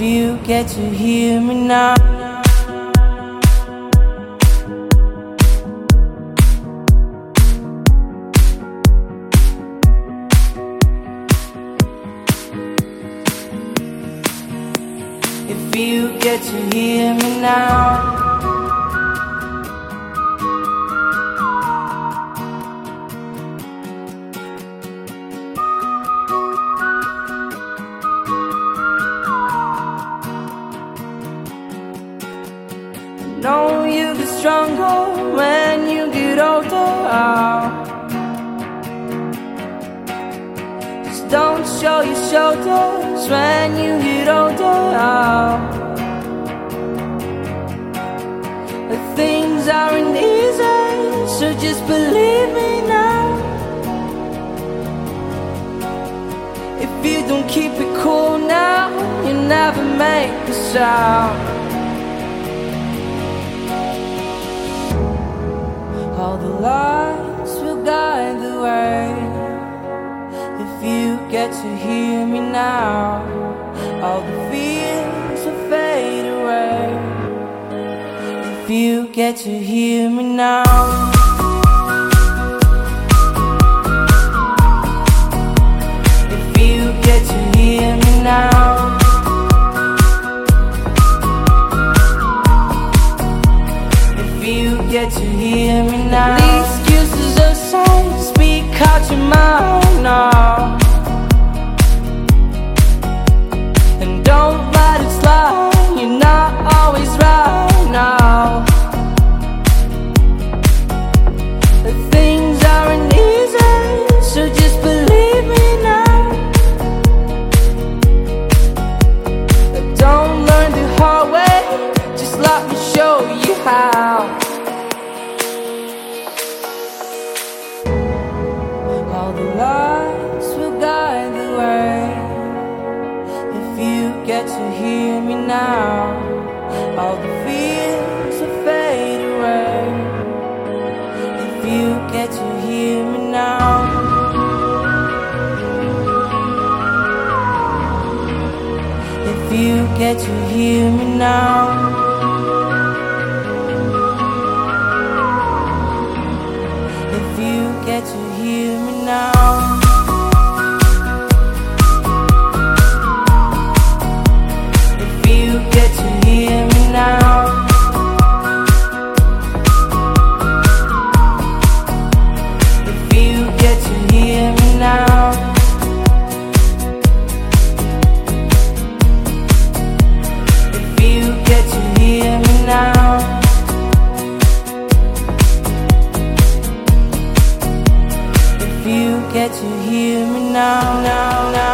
If you get to hear me now. If you get to hear me now. Show your shoulders when you get older. But things aren't easy, so just believe me now. If you don't keep it cool now, you never make a sound. All the lights will guide the way. To hear me now, all the fears will fade away. If you get to hear me now. If you get to hear me now. If you get to hear me now. The excuses aside, speak out your mind now. All the lights will guide the way. If you get to hear me now, all the fears will fade away. If you get to hear me now. If you get to hear me now. Get to hear me now, now, now.